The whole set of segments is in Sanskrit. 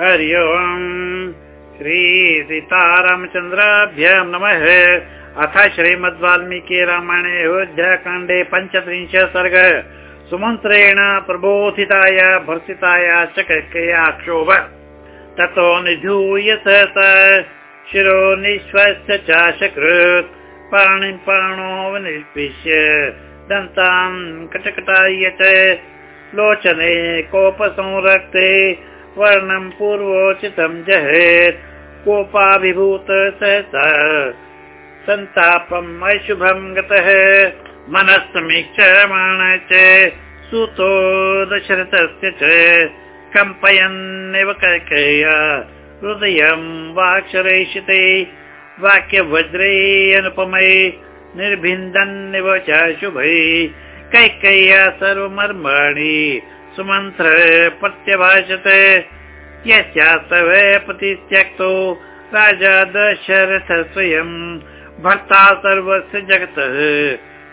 हरि ओम्। श्रीसीतारामचन्द्राभ्यां नमः। अथ श्रीमद् वाल्मीकि रामायणे अयोध्याकाण्डे पञ्चत्रिंश सर्ग सुमन्त्रेण प्रबोधिताय भर्सिताय च कैकेया क्षोभ ततो निधूय स। शिरो चाशकृत्। पाणिं पाणो निष्पिष्य दन्तान् कटकटाय च। लोचने कोपसंरक्ते वर्णं पूर्वोचितं जहेत्। कोपाभिभूत सहसा। सन्तापम् अशुभं गतः। मनस्समीक्षमाण च। सुतो दशरथस्य कम्पयन्निव कैकेय हृदयं वाक्षरैषिते। वाक्यवज्रे अनुपमै निर्भिन्दन्निव च शुभै कैकेय्या सर्वमर्माणि सुमन्त्र प्रत्यभाषत यस्यास्तव त्यक्तो राजा दशरथ स्वयं। भर्ता सर्वस्य जगतः।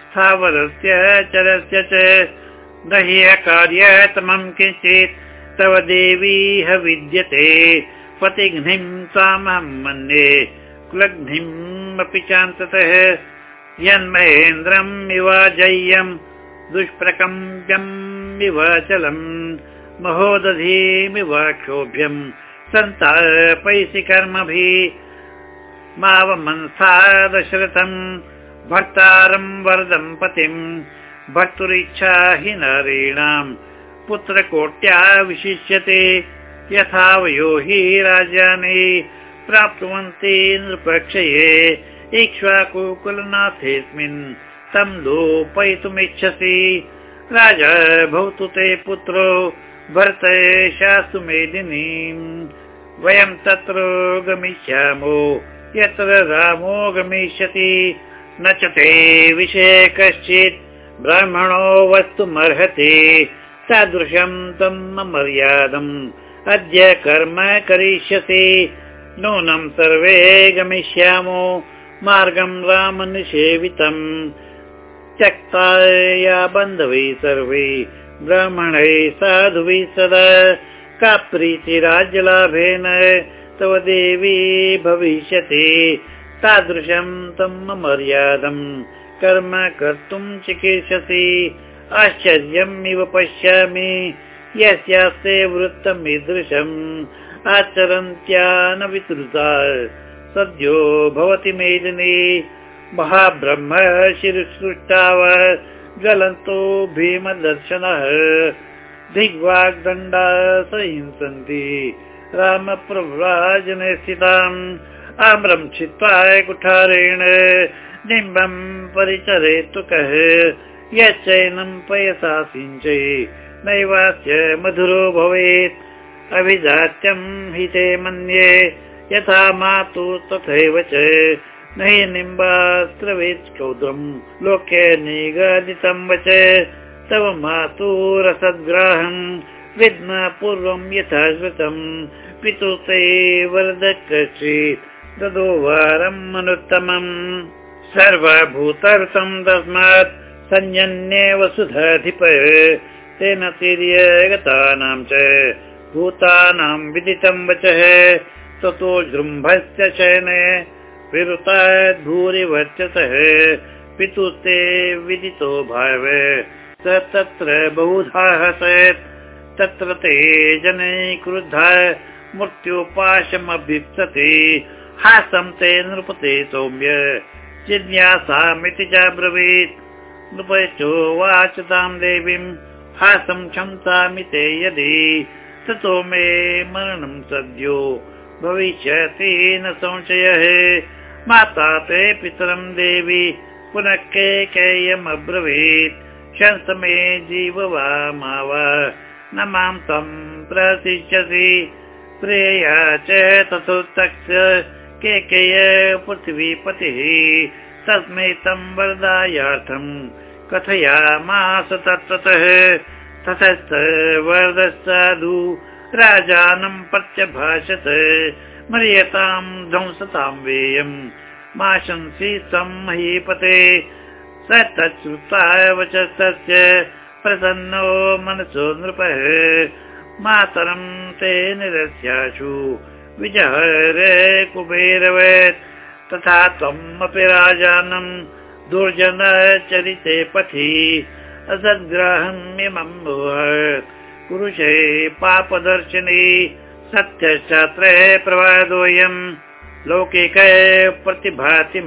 स्थावरस्य चरस्य च दह्यकार्यतमं किञ्चित्। तव देवी ह विद्यते। पतिघ्निं सामहं मन्ये। कुलघ्निम् अपि चान्ततः। यन्महेन्द्रम् इवाजय्यम् दुष्प्रकम्प्यम् महोदधीमिव क्षोभ्यम्। सन्तापैसि कर्मभिः। मावमंसा दशरथम्। वरदम् पतिम्। भर्तुरिच्छा हि नारीणाम्। पुत्रकोट्या विशिष्यते यथा वयो हि राजानि। प्राप्नुवन्ति नृपक्षये। इक्ष्वाकुकुलनाथेऽस्मिन् तम् लोपयितुमिच्छसि राजा भवतु ते पुत्रो भरतशास्तु मेदिनीम्। वयं तत्र गमिष्यामो यत्र रामो गमिष्यति। न च ते विषये कश्चित् ब्राह्मणो वस्तुमर्हति। तादृशं तम् मर्यादम्। अद्य कर्म करिष्यति नूनं सर्वे गमिष्यामो। मार्गं रामनिषेवितम् त्यक्ताया बन्धवै सर्वे ब्राह्मणै साधुवि सदा। का प्रीतिराज्यलाभेन तव देवी भविष्यति। तादृशं मर्यादम् कर्म कर्तुम् चिकीर्षसि। आश्चर्यम् इव पश्यामि यस्यास्ते वृत्तमीदृशम् आचरन्त्या न वितृता सद्यो भवति मेदिनी महाब्रह्म शिरसृष्टाव ज्वलन्तो भीमदर्शनः। दिग्वाग्दण्डा सहिंसन्ति। रामप्रव्राजने स्थिताम्। आम्रम् छित्त्वा कुठारेण। निम्बम् परिचरेतु कः। यश्चैनम् पयसा सिञ्चै। नैवास्य मधुरो भवेत्। अभिजात्यम् हिते मन्ये। यथा मातु तथैव च न हि निम्बास्त्रवेत् चौद्रम् लोके निगदितं वच तव मातु रसद्ग्राहम् विद्म पूर्वम् यथा श्रुतम् पितु ते वरद कश्चित् ददो वारम् अनुत्तमम् सर्वभूतर्थम् तस्मात् सञ्जन्येव सुधाधिप तेन तिर्यगतानां च भूतानां विदितं वचः। ततो जृम्भस्य शयने विरुताद्भूरिवर्चतः पितुस्ते विदितो भाव। स तत्र बहुधा हसत् तत्र ते जनै क्रुद्धा मृत्युपाशमभीप्सति। हासं ते नृपते सौम्य जिज्ञासामिति च ब्रवीत्। नृपचोवाच तां देवीम् हासं क्षमतामि ते यदि ततो मे मरणं सद्यो भविष्यति न संशयः। माता ते पितरं देवी पुनः केयमब्रवीत् शंसमे जीव वा मा वा न मां तं प्रशिष्यसि। प्रेया च तथोत्तक्ष केकेय पृथिवीपतिः। तस्मै तं वरदायार्थम् कथयामास तत्त्वतः ततश्च वरदस्साधु राजानं प्रत्यभाषत। मर्यतां ध्वंसतां वेयम् मा शंसि महीपते। स तच्छ्रुता वचस्तस्य प्रसन्नो मनसो नृपः। मातरं ते निरस्याशु। विजहरे कुबेरवेत्। तथा त्वमपि राजानं दुर्जनचरिते पथि। असद्ग्रहम् पुरुषे पापदर्शने सत्यशास्त्रे प्रवादोऽयम्। लौकिके प्रतिभाति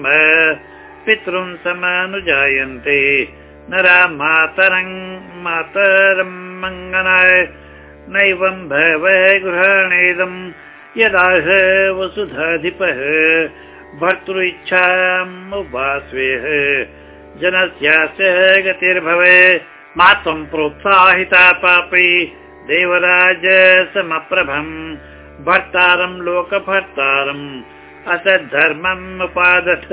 पितृन् समानुजायन्ते। नरा मातरं मातरं मङ्गनाय नैवं भव गृहाणेदम् यदा वसुधाधिपः भर्तृ इच्छामुपास्वेह जनस्यास्य गतिर्भवे मातुं प्रोत्साहिता पापी। देवराज समप्रभम्। भर्तारं लोकभर्तारम्। असद्धर्मम् उपादथ।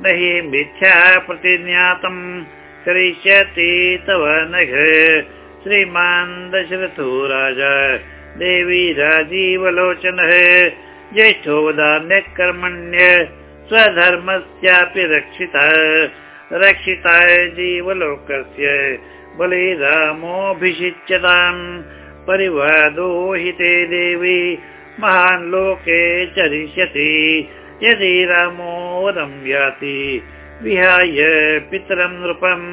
न हि मिथ्या प्रतिज्ञातम्। करिष्यति तव नघ। श्रीमान् दशरथो राजा देवी राजीवलोचनः। ज्येष्ठो वदान्यकर्मण्य स्वधर्मस्यापि रक्षिता रक्षिताय जीवलोकस्य बलिरामोऽभिषिच्यताम् परिवादो हि ते देवी महान् लोके चरिष्यति यदि रामो वदं याति विहाय पितरं नृपम्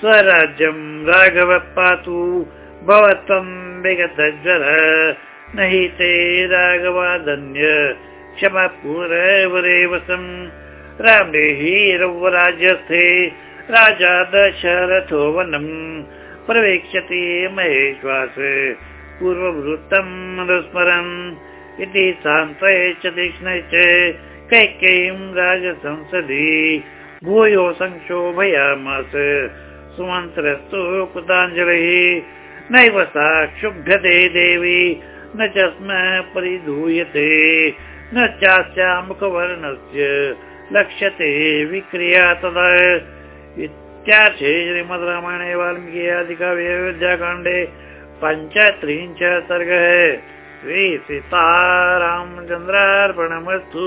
स्वराज्यं राघव पातु भवत्वं विगतज्वर न हि ते राघवादन्य क्षमपूरवरेवसम् रामे हि रौवराज्यस्थे राजा दशरथो वनम् प्रवेक्ष्यति महेश्वास पूर्ववृत्तम् अनुस्मरन् इति सान्त्वये च तीक्ष्णे च कैकेयीं राजसंसदि भूयो संक्षोभयामास। सुमन्त्रस्तु कृताञ्जलिः नैव सा क्षुभ्यते देवी न च स्म परिधूयते न चास्या मुखवर्णस्य लक्ष्यते विक्रिया तदा इत्यार्थे श्रीमद् रामायणे वाल्मीकि अधिकाव्ये अयोध्याकाण्डे पञ्चत्रिंश सर्गः। श्री सीतारामचन्द्रार्पणमस्तु